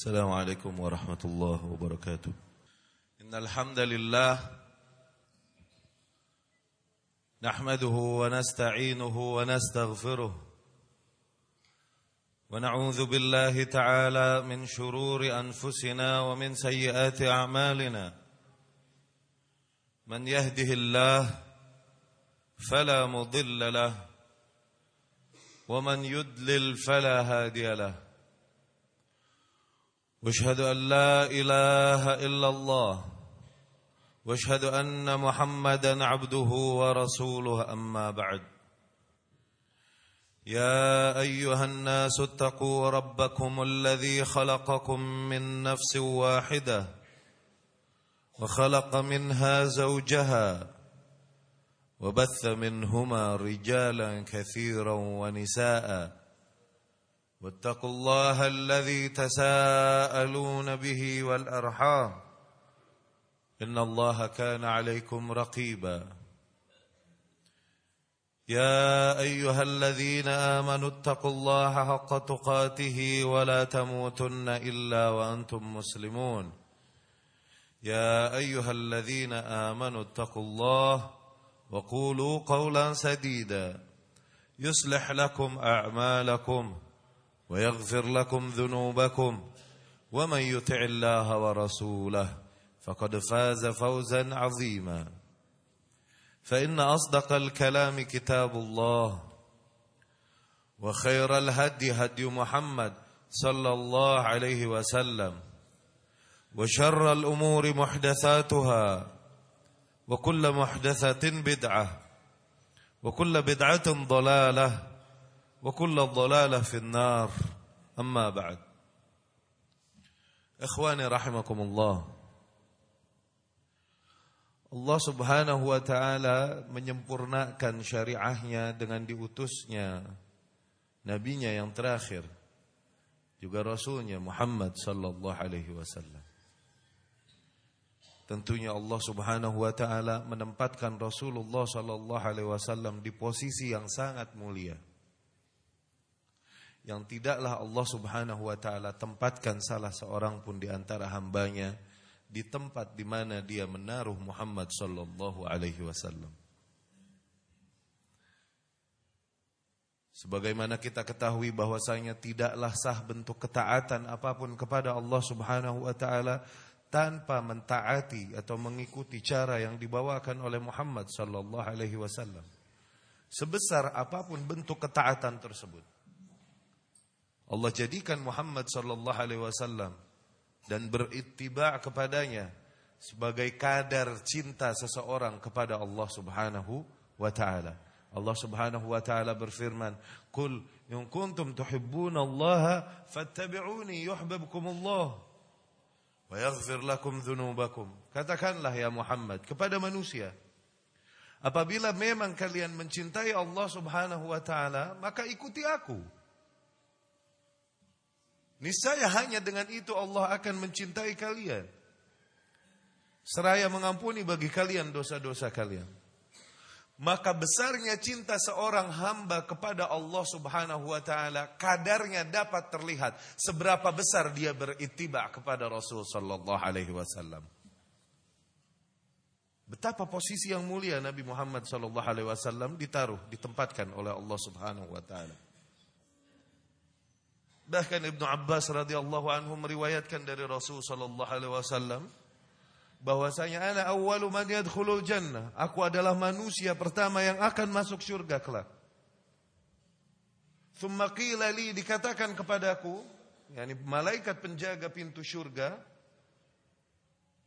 السلام عليكم ورحمة الله وبركاته. إن الحمد لله نحمده ونستعينه ونستغفره ونعوذ بالله تعالى من شرور أنفسنا ومن سيئات أعمالنا. من يهده الله فلا مضل له ومن يدلل فلا هادي له. واشهد أن لا إله إلا الله واشهد أن محمدا عبده ورسوله أما بعد. يا أيها الناس اتقوا ربكم الذي خلقكم من نفس واحدة وخلق منها زوجها وبث منهما رجالا كثيرا ونساء. واتقوا الله الذي تساءلون به والأرحام. إن الله كان عليكم رقيبا. يا أيها الذين آمنوا اتقوا الله حق تقاته ولا تموتن إلا وأنتم مسلمون. يا أيها الذين آمنوا اتقوا الله وقولوا قولا سديدا. يصلح لكم أعمالكم. ويغفر لكم ذنوبكم ومن يطع الله ورسوله فقد فاز فوزا عظيما. فإن أصدق الكلام كتاب الله وخير الهدي هدي محمد صلى الله عليه وسلم وشر الأمور محدثاتها وكل محدثة بدعة وكل بدعة ضلالة وكل الضلاله في النار اما بعد اخواني رحمكم الله Allah subhanahu wa ta'ala menyempurnakan syariahnya dengan diutusnya nabinya yang terakhir juga rasulnya Muhammad sallallahu alaihi wasallam Tentunya Allah Subhanahu wa taala menempatkan Rasulullah sallallahu alaihi wasallam di posisi yang sangat mulia. Yang tidaklah Allah Subhanahu wa taala tempatkan salah seorang pun di antara hambanya di tempat di mana dia menaruh Muhammad sallallahu alaihi wasallam. Sebagaimana kita ketahui bahwasanya tidaklah sah bentuk ketaatan apa pun kepada Allah Subhanahu wa taala tanpa mentaati atau mengikuti cara yang dibawakan oleh Muhammad sallallahu alaihi wasallam. Sebesar apa pun bentuk ketaatan tersebut. Allah jadikan Muhammad sallallahu alaihi wasallam dan berittiba kepadanya sebagai kadar cinta seseorang kepada Allah Subhanahu wa taala. Allah Subhanahu wa taala berfirman, "Qul in kuntum tuhibbunallaha fattabi'uni yuhibbukumullah." wa yaghfir lakum dhunubakum. Katakanlah ya Muhammad kepada manusia, apabila memang kalian mencintai Allah Subhanahu wa taala, maka ikuti aku. Niscaya hanya dengan itu Allah akan mencintai kalian. Seraya mengampuni bagi kalian dosa-dosa kalian maka besarnya cinta seorang hamba kepada Allah Subhanahu wa taala kadarnya dapat terlihat seberapa besar dia berittiba kepada Rasul sallallahu alaihi wasallam. Betapa posisi yang mulia Nabi Muhammad sallallahu alaihi wasallam ditaruh ditempatkan oleh Allah Subhanahu wa taala. Bahkan Ibnu Abbas radhiyallahu anhu meriwayatkan dari Rasul sallallahu alaihi wasallam bahwasanya ana awwalu man yadkhulul jannah. Aku adalah manusia pertama yang akan masuk surga kelak. Thumma qila li dikatakan kepadaku, yakni malaikat penjaga pintu surga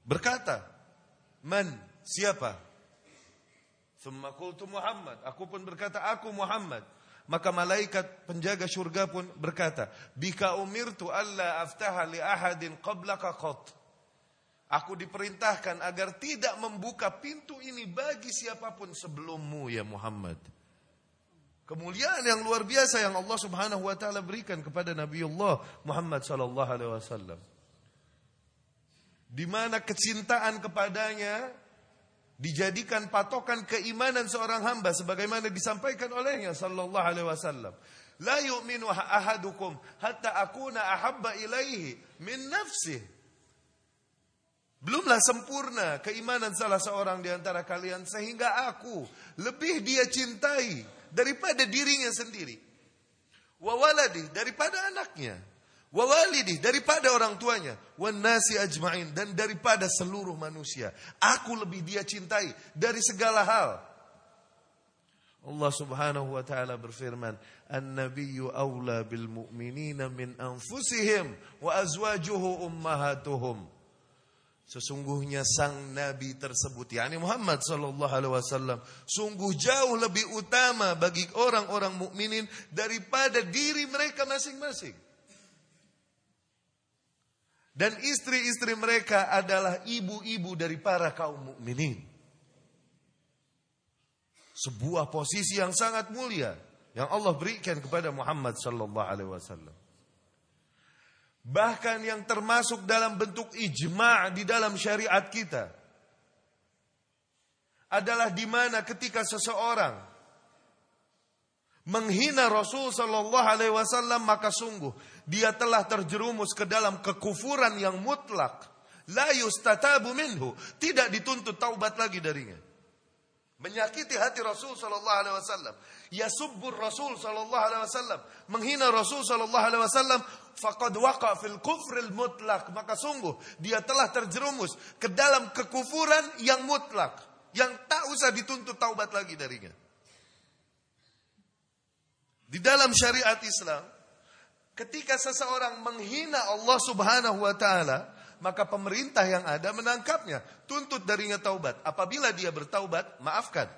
berkata, "Man? Siapa?" Thumma qultu Muhammad. Aku pun berkata, "Aku Muhammad." Maka malaikat penjaga surga pun berkata, "Bika umirtu alla aftaha li ahadin qablaka qat." Aku diperintahkan agar tidak membuka pintu ini bagi siapa pun sebelummu ya Muhammad. Kemuliaan yang luar biasa yang Allah Subhanahu wa taala berikan kepada Nabiullah Muhammad sallallahu alaihi wasallam. Di mana kecintaan kepadanya dijadikan patokan keimanan seorang hamba sebagaimana disampaikan olehnya sallallahu alaihi wasallam. La yu'minu ahadukum hatta akuna ahabba ilaihi min nafsih. Belumlah sempurna keimanan salah seorang di antara kalian sehingga aku lebih dia cintai daripada dirinya sendiri. Wawaladi daripada anaknya wa walidih daripada orang tuanya, wan nasi ajmain dan daripada seluruh manusia. Aku lebih dia cintai dari segala hal. Allah Subhanahu wa taala berfirman, "An-nabiyyu aula bil mu'minina min anfusihim wa azwajuhu ummahatuhum." Sesungguhnya sang nabi tersebut yakni Muhammad sallallahu alaihi wasallam sungguh jauh lebih utama bagi orang-orang mukminin daripada diri mereka masing-masing. Dan istri-istri mereka adalah ibu-ibu dari para kaum mukminin. Sebuah posisi yang sangat mulia yang Allah berikan kepada Muhammad sallallahu alaihi wasallam. Bahkan yang termasuk dalam bentuk ijma' di dalam syariat kita adalah di mana ketika seseorang menghina Rasul Shallallahu Alaihi Wasallam maka sungguh dia telah terjerumus ke dalam kekufuran yang mutlak. La yustatabu minhu. Tidak dituntut taubat lagi darinya. Menyakiti hati Rasul Shallallahu Alaihi Wasallam. Yasubbur Rasul Shallallahu Alaihi Wasallam. Menghina Rasul Shallallahu Alaihi Wasallam. Faqad waqa fil kufril mutlak. Maka sungguh dia telah terjerumus ke dalam kekufuran yang mutlak. Yang tak usah dituntut taubat lagi darinya. Di dalam syariat Islam, ketika seseorang menghina Allah Subhanahu wa taala, maka pemerintah yang ada menangkapnya, tuntut darinya taubat. Apabila dia bertaubat, maafkan.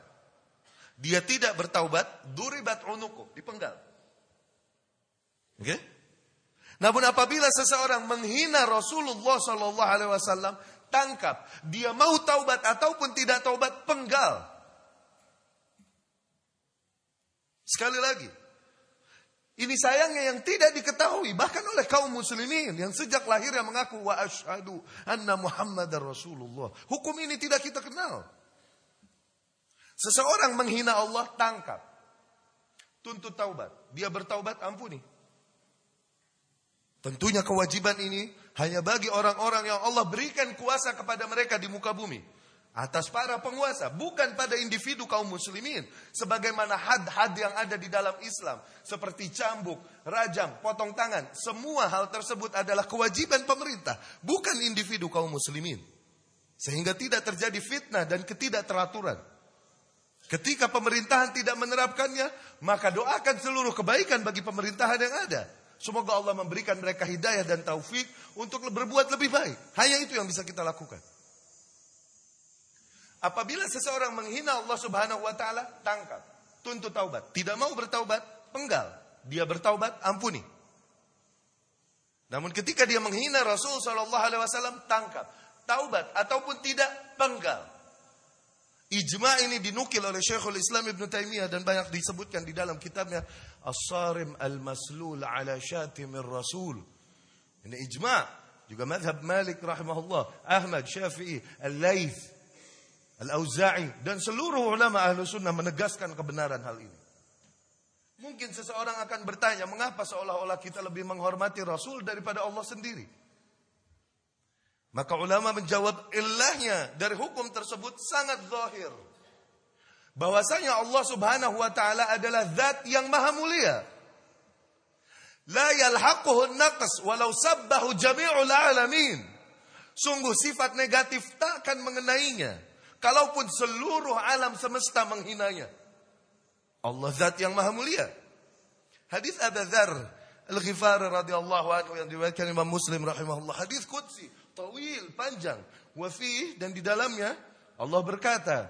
Dia tidak bertaubat, duribat unuku, dipenggal. Oke? Okay? Namun apabila seseorang menghina Rasulullah sallallahu alaihi wasallam, tangkap. Dia mau taubat ataupun tidak taubat, penggal. Sekali lagi, ini sayangnya yang tidak diketahui bahkan oleh kaum muslimin yang sejak lahir yang mengaku wa asyhadu anna Muhammadar Rasulullah. Hukum ini tidak kita kenal. Seseorang menghina Allah tangkap. Tuntut taubat. Dia bertaubat ampuni. Tentunya kewajiban ini hanya bagi orang-orang yang Allah berikan kuasa kepada mereka di muka bumi atas para penguasa, bukan pada individu kaum muslimin. Sebagaimana had-had yang ada di dalam Islam, seperti cambuk, rajam, potong tangan, semua hal tersebut adalah kewajiban pemerintah, bukan individu kaum muslimin. Sehingga tidak terjadi fitnah dan ketidakteraturan. Ketika pemerintahan tidak menerapkannya, maka doakan seluruh kebaikan bagi pemerintahan yang ada. Semoga Allah memberikan mereka hidayah dan taufik untuk berbuat lebih baik. Hanya itu yang bisa kita lakukan. Apabila seseorang menghina Allah Subhanahu wa taala, tangkap, tuntut taubat. Tidak mau bertaubat, penggal. Dia bertaubat, ampuni. Namun ketika dia menghina Rasul sallallahu alaihi wasallam, tangkap. Taubat ataupun tidak, penggal. Ijma ini dinukil oleh Syekhul Islam Ibn Taimiyah dan banyak disebutkan di dalam kitabnya As-Sarim Al-Maslul ala Syatimir Rasul. Ini ijma. Juga madhab Malik rahimahullah, Ahmad, Syafi'i, Al-Laith, Al-Auza'i dan seluruh ulama ahlu sunnah menegaskan kebenaran hal ini. Mungkin seseorang akan bertanya, mengapa seolah-olah kita lebih menghormati Rasul daripada Allah sendiri? Maka ulama menjawab, ilahnya dari hukum tersebut sangat zahir. Bahwasanya Allah subhanahu wa ta'ala adalah zat yang maha mulia. La yalhaquhu naqs walau sabbahu jami'ul alamin. Sungguh sifat negatif takkan mengenainya Kalaupun seluruh alam semesta menghinanya. Allah zat yang maha mulia. Hadis Abu Dzar Al-Ghifari radhiyallahu anhu yang diriwayatkan Imam Muslim rahimahullah. Hadis qudsi, tawil, panjang. Wa dan di dalamnya Allah berkata,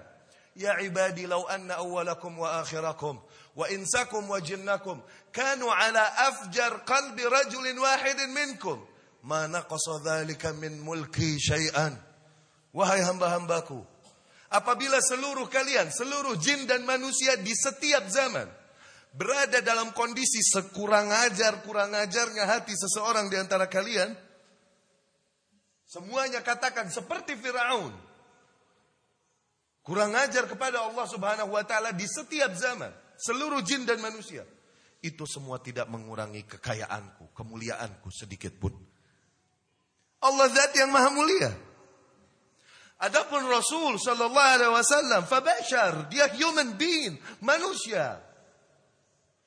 Ya ibadi law anna awwalakum wa akhirakum wa insakum wa jinnakum kanu ala afjar qalbi rajulin wahidin minkum ma naqasa dhalika min mulki syai'an. Wahai hamba-hambaku, apabila seluruh kalian, seluruh jin dan manusia di setiap zaman berada dalam kondisi sekurang ajar kurang ajarnya hati seseorang di antara kalian, semuanya katakan seperti Firaun. Kurang ajar kepada Allah Subhanahu wa taala di setiap zaman, seluruh jin dan manusia. itu semua tidak mengurangi kekayaanku, kemuliaanku sedikit pun. Allah zat yang maha mulia. Adapun Rasul sallallahu alaihi wasallam fabashar, dia human being, manusia.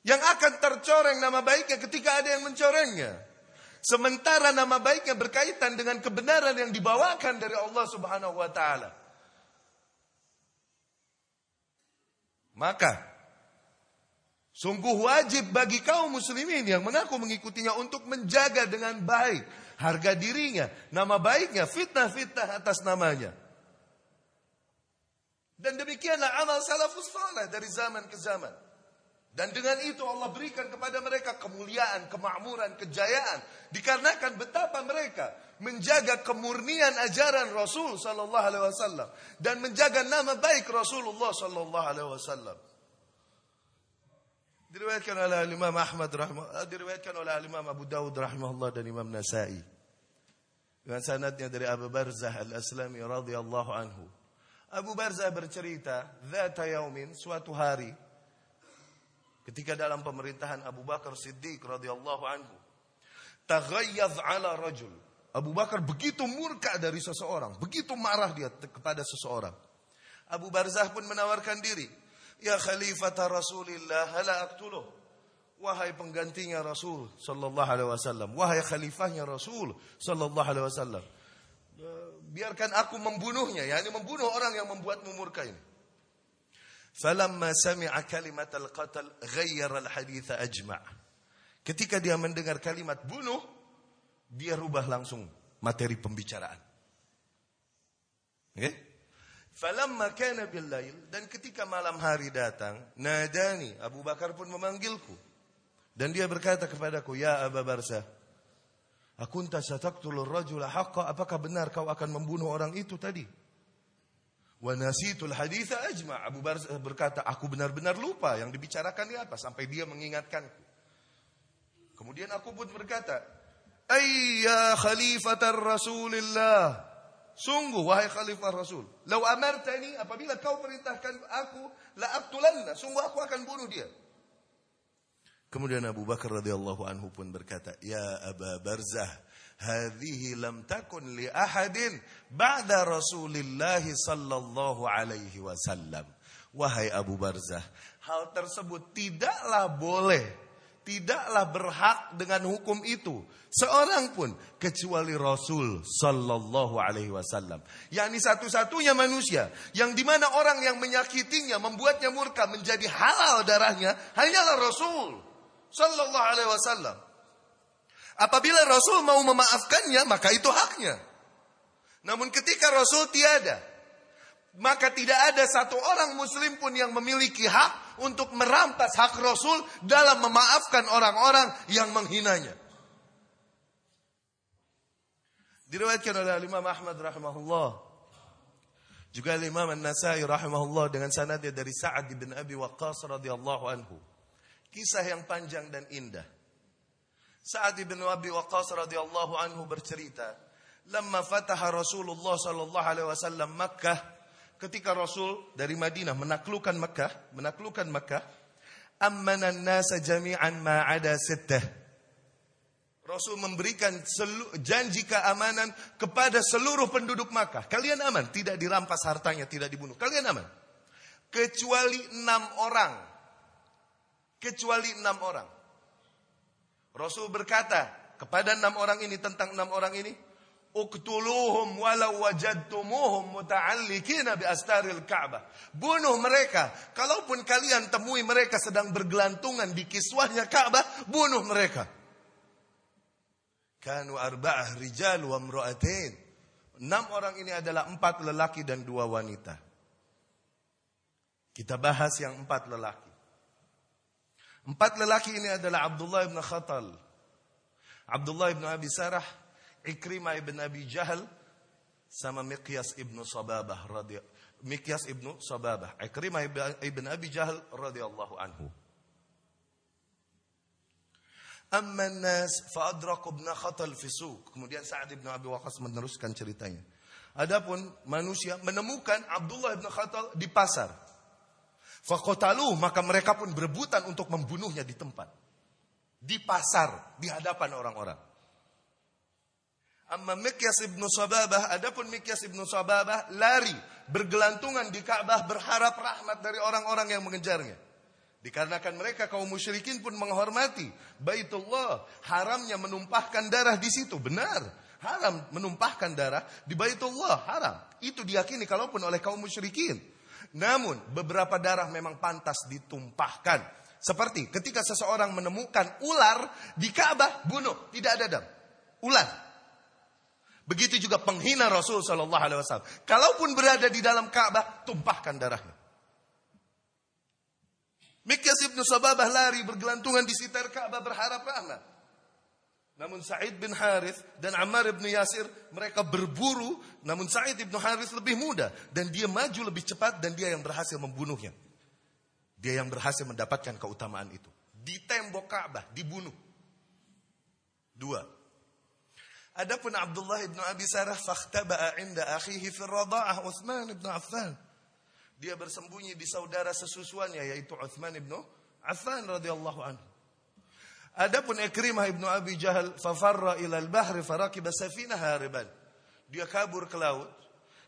Yang akan tercoreng nama baiknya ketika ada yang mencorengnya. Sementara nama baiknya berkaitan dengan kebenaran yang dibawakan dari Allah Subhanahu wa taala. Maka Sungguh wajib bagi kaum muslimin yang mengaku mengikutinya untuk menjaga dengan baik harga dirinya, nama baiknya, fitnah-fitnah atas namanya. Dan demikianlah amal salafus salih dari zaman ke zaman. Dan dengan itu Allah berikan kepada mereka kemuliaan, kemakmuran, kejayaan. Dikarenakan betapa mereka menjaga kemurnian ajaran Rasul sallallahu alaihi wasallam dan menjaga nama baik Rasulullah sallallahu alaihi wasallam. Diriwayatkan oleh Imam Ahmad rahimah, eh, diriwayatkan oleh Imam Abu Dawud rahimahullah dan Imam Nasai. Dengan sanadnya dari Abu Barzah Al-Aslami radhiyallahu anhu. Abu Barzah bercerita, "Dzata yaumin, suatu hari ketika dalam pemerintahan Abu Bakar Siddiq radhiyallahu anhu, taghayyadh ala rajul." Abu Bakar begitu murka dari seseorang, begitu marah dia kepada seseorang. Abu Barzah pun menawarkan diri, Ya khalifata Rasulillah, hala aktuluh. Wahai penggantinya Rasul sallallahu alaihi wasallam, wahai khalifahnya Rasul sallallahu alaihi wasallam. Biarkan aku membunuhnya, yakni membunuh orang yang membuatmu murka ini. Falamma sami'a kalimat al-qatl ghayyara al-hadith ajma'. Ketika dia mendengar kalimat bunuh, dia rubah langsung materi pembicaraan. Okay? Falamma kana billail dan ketika malam hari datang, nadani Abu Bakar pun memanggilku. Dan dia berkata kepadaku, "Ya Abu Barsa, akunta sataqtulur rajula haqqa? Apakah benar kau akan membunuh orang itu tadi?" Wa nasitul haditha ajma. Abu Barsa berkata, "Aku benar-benar lupa yang dibicarakan dia apa sampai dia mengingatkanku." Kemudian aku pun berkata, "Ayya khalifatar Rasulillah." Sungguh wahai khalifah Rasul, lau amartani apabila kau perintahkan aku la abtulanna, sungguh aku akan bunuh dia. Kemudian Abu Bakar radhiyallahu anhu pun berkata, "Ya Aba Barzah, hadhihi lam takun li ahadin ba'da Rasulillah sallallahu alaihi wasallam." Wahai Abu Barzah, hal tersebut tidaklah boleh tidaklah berhak dengan hukum itu seorang pun kecuali Rasul sallallahu alaihi wasallam. yakni satu-satunya manusia yang di mana orang yang menyakitinya membuatnya murka menjadi halal darahnya hanyalah Rasul sallallahu alaihi wasallam. Apabila Rasul mau memaafkannya maka itu haknya. Namun ketika Rasul tiada maka tidak ada satu orang muslim pun yang memiliki hak untuk merampas hak Rasul dalam memaafkan orang-orang yang menghinanya. Diriwayatkan oleh Imam Ahmad rahimahullah. Juga Imam An-Nasai rahimahullah dengan sanadnya dari Sa'ad bin Abi Waqqas radhiyallahu anhu. Kisah yang panjang dan indah. Sa'ad bin Abi Waqqas radhiyallahu anhu bercerita, "Lamma fataha Rasulullah sallallahu alaihi wasallam Makkah" ketika Rasul dari Madinah menaklukkan Mekah, menaklukkan Mekah, ammanan nasa jami'an ma'ada sittah. Rasul memberikan janji keamanan kepada seluruh penduduk Makkah. Kalian aman, tidak dirampas hartanya, tidak dibunuh. Kalian aman. Kecuali enam orang. Kecuali enam orang. Rasul berkata kepada enam orang ini tentang enam orang ini, Uktuluhum walau wajadtumuhum muta'allikina bi astaril Ka'bah. Bunuh mereka. Kalaupun kalian temui mereka sedang bergelantungan di kiswahnya Ka'bah, bunuh mereka. Kanu arba'ah rijal wa mra'atain. Enam orang ini adalah empat lelaki dan dua wanita. Kita bahas yang empat lelaki. Empat lelaki ini adalah Abdullah ibn Khatal. Abdullah ibn Abi Sarah, Ikrimah ibn Abi Jahal sama Miqyas ibnu Sababah radhiyallahu Miqyas ibnu Sababah. Ikrimah ibn Abi Jahal radhiyallahu anhu. Amma nas fa'adraku ibn Khatal fi suq. Kemudian Sa'ad ibn Abi Waqqas meneruskan ceritanya. Adapun manusia menemukan Abdullah ibn Khatal di pasar. Fakotalu maka mereka pun berebutan untuk membunuhnya di tempat. Di pasar, di hadapan orang-orang. Amma Mikyas ibnu Sababah, adapun Mikyas ibnu Sababah lari, bergelantungan di Ka'bah berharap rahmat dari orang-orang yang mengejarnya. Dikarenakan mereka kaum musyrikin pun menghormati Baitullah, haramnya menumpahkan darah di situ. Benar, haram menumpahkan darah di Baitullah, haram. Itu diyakini kalaupun oleh kaum musyrikin. Namun beberapa darah memang pantas ditumpahkan. Seperti ketika seseorang menemukan ular di Ka'bah, bunuh, tidak ada dam. Ular, Begitu juga penghina Rasul Shallallahu Alaihi Wasallam. Kalaupun berada di dalam Ka'bah, tumpahkan darahnya. Mikyas ibnu Sababah lari bergelantungan di sekitar Ka'bah berharap rahmat. Namun Sa'id bin Harith dan Ammar bin Yasir mereka berburu, namun Sa'id bin Harith lebih muda dan dia maju lebih cepat dan dia yang berhasil membunuhnya. Dia yang berhasil mendapatkan keutamaan itu. Di tembok Ka'bah dibunuh. Dua, Adapun Abdullah ibnu Abi Sarah fakhtaba'a inda akhihi fi radha'ah Uthman ibnu Affan. Dia bersembunyi di saudara sesusuannya yaitu Uthman ibnu Affan radhiyallahu anhu. Adapun Ikrimah ibnu Abi Jahal fafarra ila al-bahri farakiba safinah hariban. Dia kabur ke laut,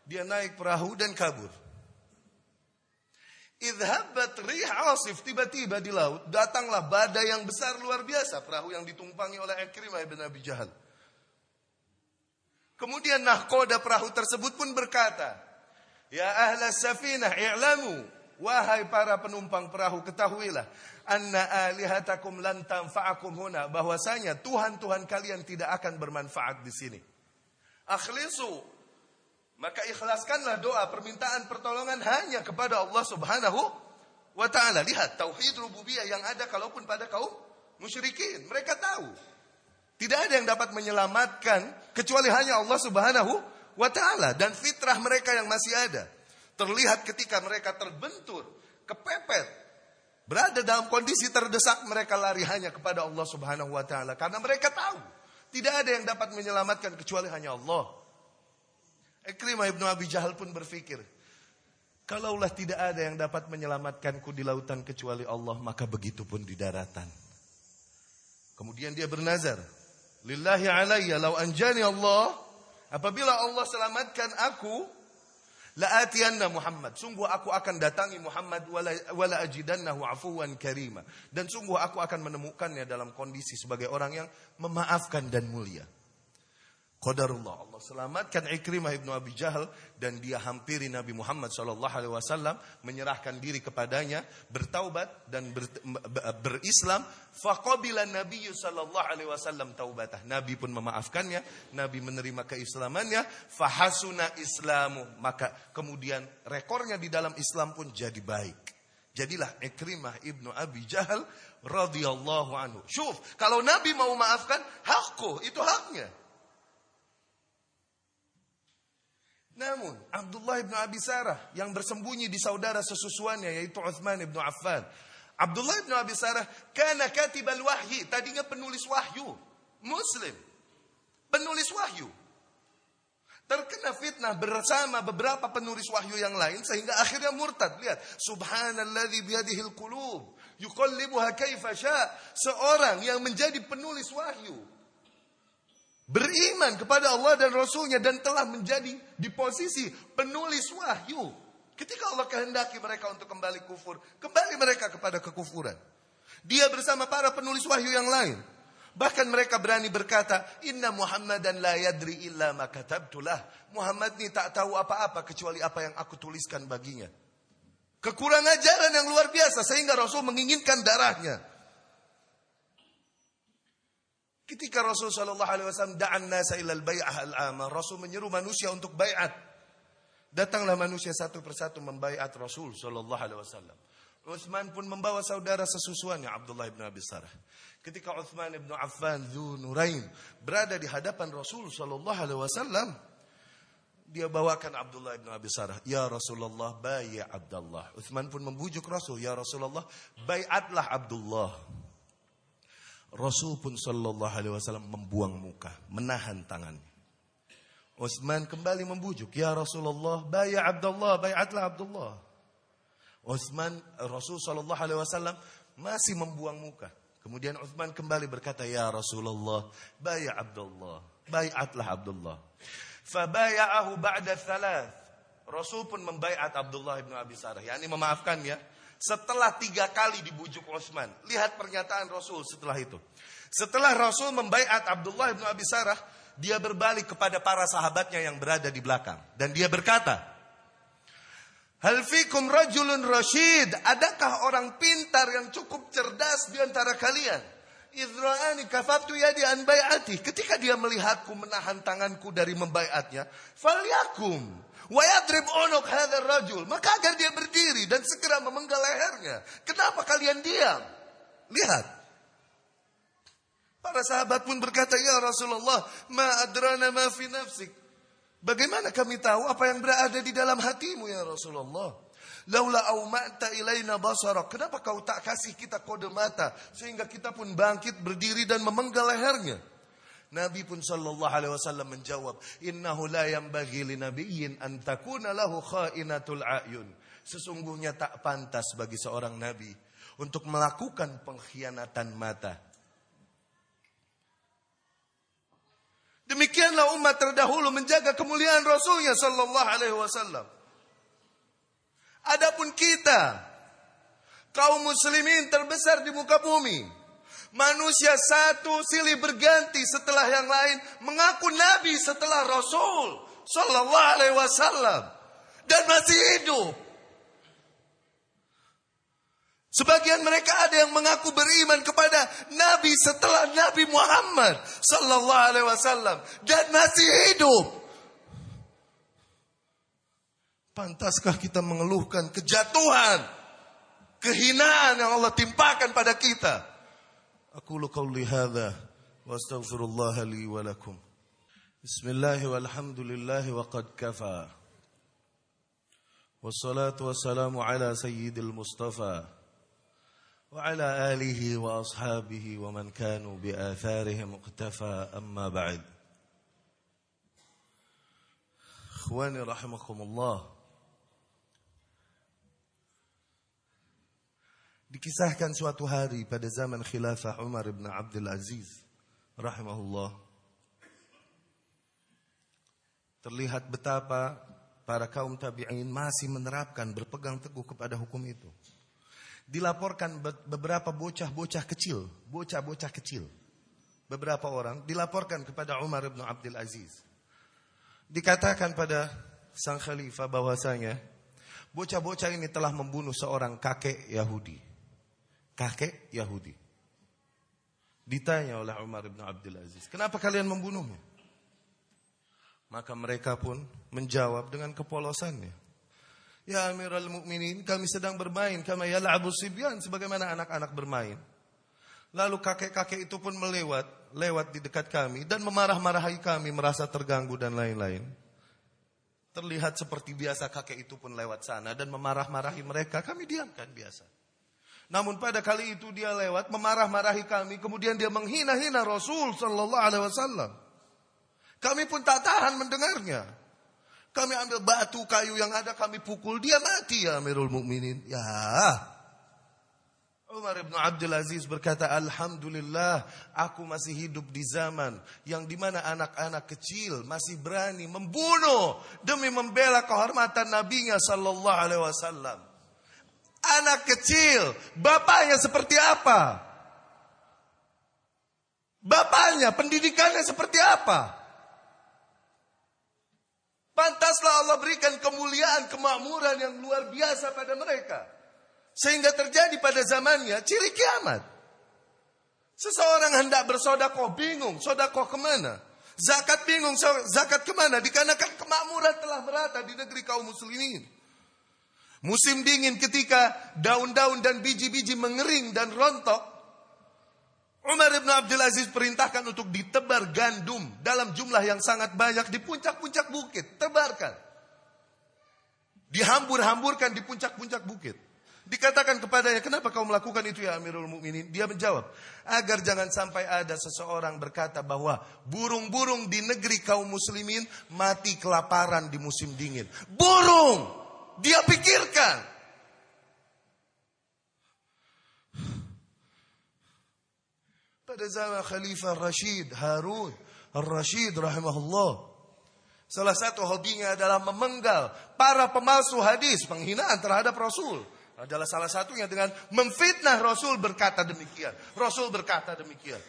dia naik perahu dan kabur. Idhabat rih asif tiba-tiba di laut datanglah badai yang besar luar biasa perahu yang ditumpangi oleh Ikrimah ibn Abi Jahal. Kemudian nahkoda perahu tersebut pun berkata, Ya ahla safinah i'lamu, wahai para penumpang perahu ketahuilah, anna alihatakum lan tanfa'akum huna, bahwasanya Tuhan-Tuhan kalian tidak akan bermanfaat di sini. Akhlisu, maka ikhlaskanlah doa permintaan pertolongan hanya kepada Allah Subhanahu wa taala. Lihat tauhid rububiyah yang ada kalaupun pada kaum musyrikin, mereka tahu. Tidak ada yang dapat menyelamatkan kecuali hanya Allah Subhanahu wa taala dan fitrah mereka yang masih ada. Terlihat ketika mereka terbentur, kepepet, berada dalam kondisi terdesak mereka lari hanya kepada Allah Subhanahu wa taala karena mereka tahu tidak ada yang dapat menyelamatkan kecuali hanya Allah. Ikrimah Ibnu Abi Jahal pun berpikir, kalaulah tidak ada yang dapat menyelamatkanku di lautan kecuali Allah, maka begitu pun di daratan. Kemudian dia bernazar, Lillahi alayya law anjani Allah apabila Allah selamatkan aku la atiyanna Muhammad. Sungguh aku akan datangi Muhammad wala, wala ajidannahu afuwan karima. Dan sungguh aku akan menemukannya dalam kondisi sebagai orang yang memaafkan dan mulia Qadarullah. Allah selamatkan Ikrimah ibnu Abi Jahal dan dia hampiri Nabi Muhammad Shallallahu Alaihi Wasallam menyerahkan diri kepadanya bertaubat dan ber, berislam. Faqabila Nabi Shallallahu Alaihi Wasallam taubatah. Nabi pun memaafkannya Nabi menerima keislamannya. Fahasuna Islamu. Maka kemudian rekornya di dalam Islam pun jadi baik. Jadilah Ikrimah ibnu Abi Jahal radhiyallahu anhu. Syuf, kalau Nabi mau maafkan, hakku, itu haknya. Namun Abdullah ibnu Abi Sarah yang bersembunyi di saudara sesusuannya yaitu Uthman ibnu Affan. Abdullah ibnu Abi Sarah karena katibal wahyi, tadinya penulis wahyu, muslim. Penulis wahyu. Terkena fitnah bersama beberapa penulis wahyu yang lain sehingga akhirnya murtad. Lihat, subhanalladzi biyadihil qulub yuqallibuha kaifa Seorang yang menjadi penulis wahyu, beriman kepada Allah dan Rasulnya dan telah menjadi di posisi penulis wahyu. Ketika Allah kehendaki mereka untuk kembali kufur, kembali mereka kepada kekufuran. Dia bersama para penulis wahyu yang lain. Bahkan mereka berani berkata, Inna Muhammadan la yadri illa makatabtulah. Muhammad ini tak tahu apa-apa kecuali apa yang aku tuliskan baginya. Kekurangan ajaran yang luar biasa sehingga Rasul menginginkan darahnya. Ketika Rasul Shallallahu Alaihi Wasallam da'an nasa ilal bay'ah al-amah, Rasul menyeru manusia untuk bayat. Datanglah manusia satu persatu membayat Rasul Shallallahu Alaihi Wasallam. Uthman pun membawa saudara sesusuannya Abdullah bin Abi Sarah. Ketika Uthman bin Affan Dhu Nurain berada di hadapan Rasul Shallallahu Alaihi Wasallam, dia bawakan Abdullah bin Abi Sarah. Ya Rasulullah, bayi Abdullah. Uthman pun membujuk Rasul. Ya Rasulullah, bayatlah Abdullah. Rasul pun Shallallahu Alaihi Wasallam membuang muka, menahan tangan. Utsman kembali membujuk, ya Rasulullah, bayar Abdullah, bayatlah Abdullah. Utsman Rasul Shallallahu Alaihi Wasallam masih membuang muka. Kemudian Utsman kembali berkata, Ya Rasulullah, bayar Abdullah, bayatlah Abdullah. Fabaya'ahu ba'da thalath. Rasul pun membaiat Abdullah bin Abi Sarah. Yani memaafkan ya. Setelah tiga kali dibujuk Utsman. Lihat pernyataan Rasul setelah itu. Setelah Rasul membaiat Abdullah bin Abi Sarah, dia berbalik kepada para sahabatnya yang berada di belakang. Dan dia berkata, Hal fikum rajulun rasyid. Adakah orang pintar yang cukup cerdas di antara kalian? Idra'ani kafatu yadi an bay'ati. Ketika dia melihatku menahan tanganku dari membaiatnya. Falyakum. Wa yadrib onok hadar rajul. Maka agar dia berdiri dan segera memenggal lehernya. Kenapa kalian diam? Lihat. Para sahabat pun berkata, Ya Rasulullah, ma adrana ma fi nafsik. Bagaimana kami tahu apa yang berada di dalam hatimu ya Rasulullah? Laula auma'ta ilaina basarak. Kenapa kau tak kasih kita kode mata sehingga kita pun bangkit berdiri dan memenggal lehernya? Nabi pun sallallahu alaihi wasallam menjawab, "Innahu la yanbaghi li nabiyyin an takuna lahu kha'inatul a'yun." Sesungguhnya tak pantas bagi seorang nabi untuk melakukan pengkhianatan mata. Demikianlah umat terdahulu menjaga kemuliaan Rasulnya Sallallahu Alaihi Wasallam. Adapun kita, kaum muslimin terbesar di muka bumi, manusia satu silih berganti setelah yang lain mengaku nabi setelah Rasul Sallallahu Alaihi Wasallam dan masih hidup. Sebagian mereka ada yang mengaku beriman kepada Nabi setelah Nabi Muhammad Sallallahu Alaihi Wasallam dan masih hidup. Pantaskah kita mengeluhkan kejatuhan, kehinaan yang Allah timpakan pada kita? أقول قولي هذا وأستغفر الله لي ولكم. بسم الله والحمد لله وقد كفى. والصلاة والسلام على سيد المصطفى وعلى آله وأصحابه ومن كانوا بآثارهم اقتفى. أما بعد. إخواني رحمكم الله Dikisahkan suatu hari pada zaman khilafah Umar bin Abdul Aziz rahimahullah terlihat betapa para kaum tabi'in masih menerapkan berpegang teguh kepada hukum itu dilaporkan beberapa bocah-bocah kecil, bocah-bocah kecil. Beberapa orang dilaporkan kepada Umar bin Abdul Aziz. Dikatakan pada sang khalifah bahwasanya bocah-bocah ini telah membunuh seorang kakek Yahudi. Kakek Yahudi. Ditanya oleh Umar bin Abdul Aziz, "Kenapa kalian membunuhnya?" Maka mereka pun menjawab dengan kepolosannya. Ya Amirul Mukminin, kami sedang bermain kama yal'abu sibyan sebagaimana anak-anak bermain. Lalu kakek-kakek itu pun melewat, lewat di dekat kami dan memarah-marahi kami merasa terganggu dan lain-lain. Terlihat seperti biasa kakek itu pun lewat sana dan memarah-marahi mereka, kami diamkan biasa. Namun pada kali itu dia lewat memarah-marahi kami, kemudian dia menghina-hina Rasul sallallahu alaihi wasallam. Kami pun tak tahan mendengarnya. Kami ambil batu kayu yang ada kami pukul dia mati ya Amirul Mukminin. Ya. Umar bin Abdul Aziz berkata, Alhamdulillah aku masih hidup di zaman yang di mana anak-anak kecil masih berani membunuh demi membela kehormatan nabinya sallallahu alaihi wasallam. Anak kecil, bapaknya seperti apa? Bapaknya, pendidikannya seperti apa? Pantaslah Allah berikan kemuliaan, kemakmuran yang luar biasa pada mereka. Sehingga terjadi pada zamannya ciri kiamat. Seseorang hendak bersodakoh bingung, sodakoh ke mana? Zakat bingung, zakat ke mana? Dikarenakan kemakmuran telah merata di negeri kaum muslimin. Musim dingin ketika daun-daun dan biji-biji mengering dan rontok, Umar bin Abdul Aziz perintahkan untuk ditebar gandum dalam jumlah yang sangat banyak di puncak-puncak bukit. Tebarkan. Dihambur-hamburkan di puncak-puncak bukit. Dikatakan kepadanya, kenapa kau melakukan itu ya Amirul Mukminin? Dia menjawab, agar jangan sampai ada seseorang berkata bahwa burung-burung di negeri kaum muslimin mati kelaparan di musim dingin. Burung! dia pikirkan. Pada zaman Khalifah Rashid Harun Rashid rahimahullah. Salah satu hobinya adalah memenggal para pemalsu hadis, penghinaan terhadap Rasul. Adalah salah satunya dengan memfitnah Rasul berkata demikian. Rasul berkata demikian.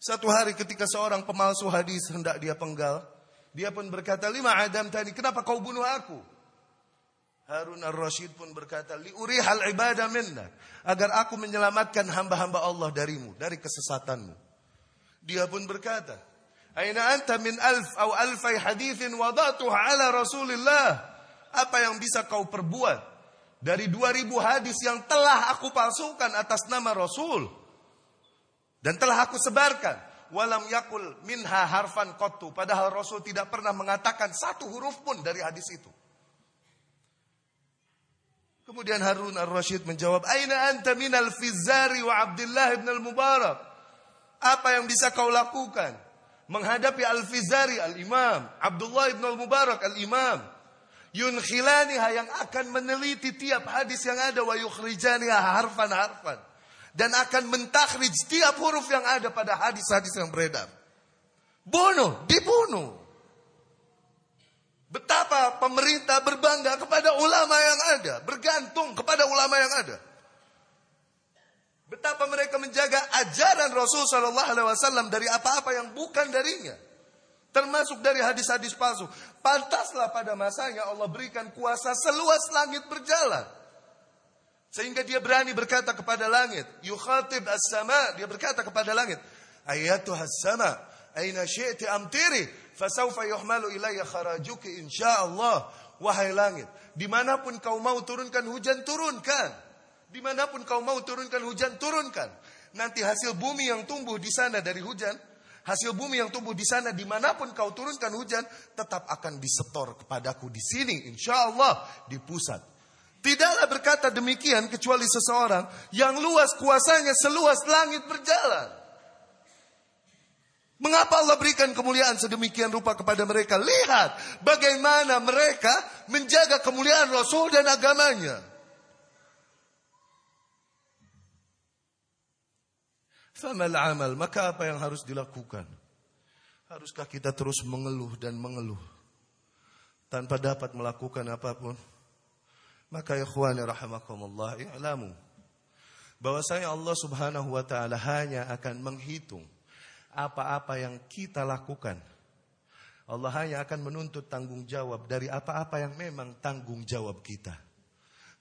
Satu hari ketika seorang pemalsu hadis hendak dia penggal, dia pun berkata, lima adam tadi, kenapa kau bunuh aku? Harun al-Rashid pun berkata, liurihal ibadah minna. Agar aku menyelamatkan hamba-hamba Allah darimu, dari kesesatanmu. Dia pun berkata, Aina anta min alf atau alfai hadithin wadatuha ala Rasulillah. Apa yang bisa kau perbuat dari 2000 hadis yang telah aku palsukan atas nama Rasul dan telah aku sebarkan walam yakul minha harfan qattu padahal Rasul tidak pernah mengatakan satu huruf pun dari hadis itu. Kemudian Harun al-Rashid menjawab, "Aina anta min al-Fizari wa Abdullah ibn al-Mubarak?" Apa yang bisa kau lakukan menghadapi Al-Fizari Al-Imam, Abdullah ibn Al-Mubarak Al-Imam, yunkhilaniha yang akan meneliti tiap hadis yang ada wa yukhrijaniha harfan-harfan dan akan mentakhrij tiap huruf yang ada pada hadis-hadis yang beredar. Bunuh, dibunuh. Betapa pemerintah berbangga kepada ulama yang ada, bergantung kepada ulama yang ada. Betapa mereka menjaga ajaran Rasul Shallallahu Alaihi Wasallam dari apa-apa yang bukan darinya, termasuk dari hadis-hadis palsu. Pantaslah pada masanya Allah berikan kuasa seluas langit berjalan, sehingga dia berani berkata kepada langit, yukhatib as-sama, dia berkata kepada langit, ayatu as-sama, aina syi'ti amtiri, fasawfa yuhmalu ilayya kharajuki insyaallah. Wahai langit, di mana pun kau mau turunkan hujan, turunkan. Di mana pun kau mau turunkan hujan, turunkan. Nanti hasil bumi yang tumbuh di sana dari hujan, hasil bumi yang tumbuh di sana di mana pun kau turunkan hujan, tetap akan disetor kepadaku di sini, insya Allah di pusat. Tidaklah berkata demikian kecuali seseorang yang luas kuasanya seluas langit berjalan. Mengapa Allah berikan kemuliaan sedemikian rupa kepada mereka? Lihat bagaimana mereka menjaga kemuliaan Rasul dan agamanya. Famal amal, maka apa yang harus dilakukan? Haruskah kita terus mengeluh dan mengeluh tanpa dapat melakukan apa pun? Maka ikhwani rahimakumullah, i'lamu bahwasanya Allah Subhanahu wa taala hanya akan menghitung apa-apa yang kita lakukan. Allah hanya akan menuntut tanggung jawab dari apa-apa yang memang tanggung jawab kita.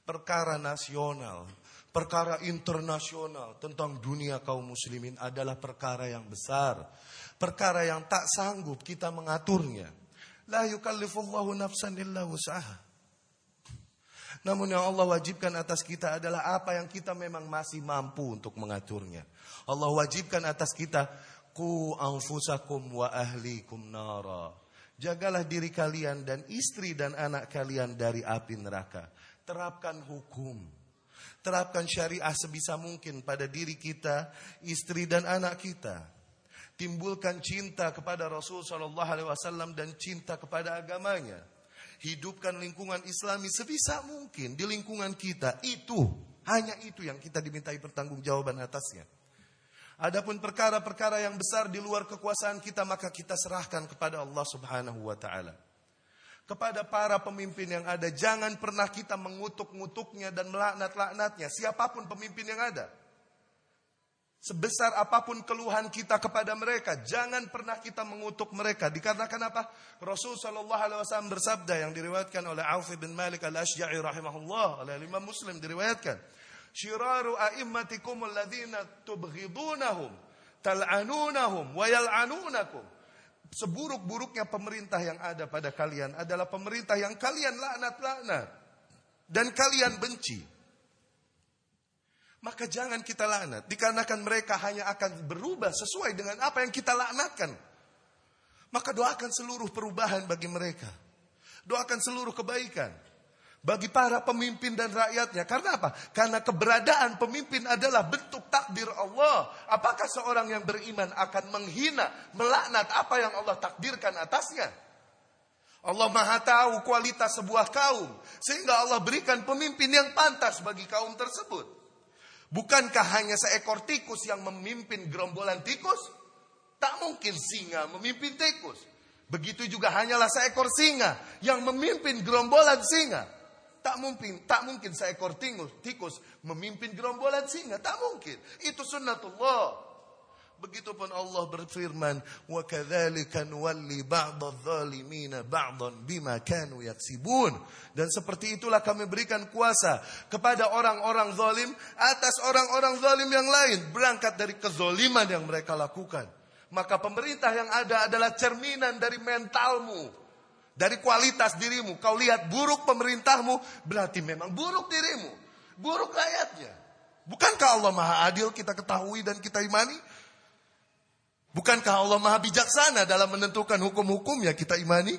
Perkara nasional, perkara internasional tentang dunia kaum muslimin adalah perkara yang besar. Perkara yang tak sanggup kita mengaturnya. La yukallifullahu nafsan illa usaha. Namun yang Allah wajibkan atas kita adalah apa yang kita memang masih mampu untuk mengaturnya. Allah wajibkan atas kita ku anfusakum wa ahlikum nara. Jagalah diri kalian dan istri dan anak kalian dari api neraka. Terapkan hukum terapkan syariah sebisa mungkin pada diri kita, istri dan anak kita. Timbulkan cinta kepada Rasul Shallallahu Alaihi Wasallam dan cinta kepada agamanya. Hidupkan lingkungan Islami sebisa mungkin di lingkungan kita. Itu hanya itu yang kita dimintai pertanggungjawaban atasnya. Adapun perkara-perkara yang besar di luar kekuasaan kita maka kita serahkan kepada Allah Subhanahu wa taala kepada para pemimpin yang ada. Jangan pernah kita mengutuk-ngutuknya dan melaknat-laknatnya. Siapa pun pemimpin yang ada. Sebesar apa pun keluhan kita kepada mereka, jangan pernah kita mengutuk mereka. Dikarenakan apa? Rasul Shallallahu Alaihi Wasallam bersabda yang diriwayatkan oleh Auf bin Malik al Ashja'i rahimahullah oleh Imam Muslim diriwayatkan. Shiraru a'immatikum alladhina tubghidunahum tal'anunahum wa yal'anunakum seburuk-buruknya pemerintah yang ada pada kalian adalah pemerintah yang kalian laknat-laknat dan kalian benci. Maka jangan kita laknat, dikarenakan mereka hanya akan berubah sesuai dengan apa yang kita laknatkan. Maka doakan seluruh perubahan bagi mereka. Doakan seluruh kebaikan bagi para pemimpin dan rakyatnya. Karena apa? Karena keberadaan pemimpin adalah bentuk takdir Allah. Apakah seorang yang beriman akan menghina, melaknat apa yang Allah takdirkan atasnya? Allah Maha tahu kualitas sebuah kaum sehingga Allah berikan pemimpin yang pantas bagi kaum tersebut. Bukankah hanya seekor tikus yang memimpin gerombolan tikus? Tak mungkin singa memimpin tikus. Begitu juga hanyalah seekor singa yang memimpin gerombolan singa. Tak mungkin, tak mungkin seekor tikus memimpin gerombolan singa. Tak mungkin. Itu sunnatullah. Begitupun Allah berfirman, "Wa kadzalika nuwalli ba'dadh-dhalimina ba'dhan bima kanu yaksibun." Dan seperti itulah kami berikan kuasa kepada orang-orang zalim atas orang-orang zalim yang lain berangkat dari kezoliman yang mereka lakukan. Maka pemerintah yang ada adalah cerminan dari mentalmu, dari kualitas dirimu. Kau lihat buruk pemerintahmu, berarti memang buruk dirimu, buruk rakyatnya. Bukankah Allah Maha Adil kita ketahui dan kita imani? Bukankah Allah maha bijaksana dalam menentukan hukum-hukum yang kita imani?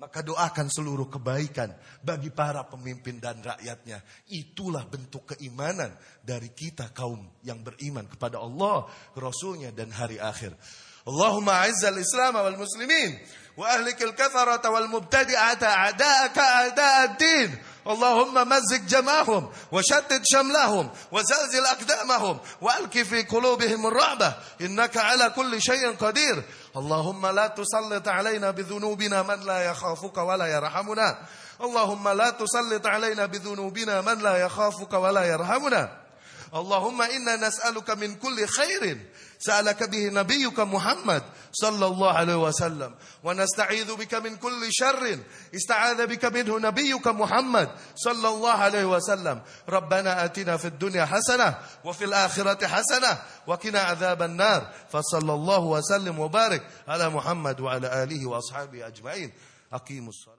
Maka doakan seluruh kebaikan bagi para pemimpin dan rakyatnya. Itulah bentuk keimanan dari kita kaum yang beriman kepada Allah, Rasulnya dan hari akhir. Allahumma a'izzal Islam wal muslimin katharata wal mubtadi'ata a'da'aka a'da'ad din. اللهم مزق جماهم وشتت شملهم وزلزل أقدامهم وألك في قلوبهم الرعبة إنك على كل شيء قدير. اللهم لا تسلط علينا بذنوبنا من لا يخافك ولا يرحمنا. اللهم لا تسلط علينا بذنوبنا من لا يخافك ولا يرحمنا. اللهم إنا نسألك من كل خير سألك به نبيك محمد صلى الله عليه وسلم ونستعيذ بك من كل شر استعاذ بك منه نبيك محمد صلى الله عليه وسلم ربنا آتنا في الدنيا حسنة وفي الآخرة حسنة وقنا عذاب النار فصلى الله وسلم وبارك على محمد وعلى آله وأصحابه أجمعين أقيموا الصلاة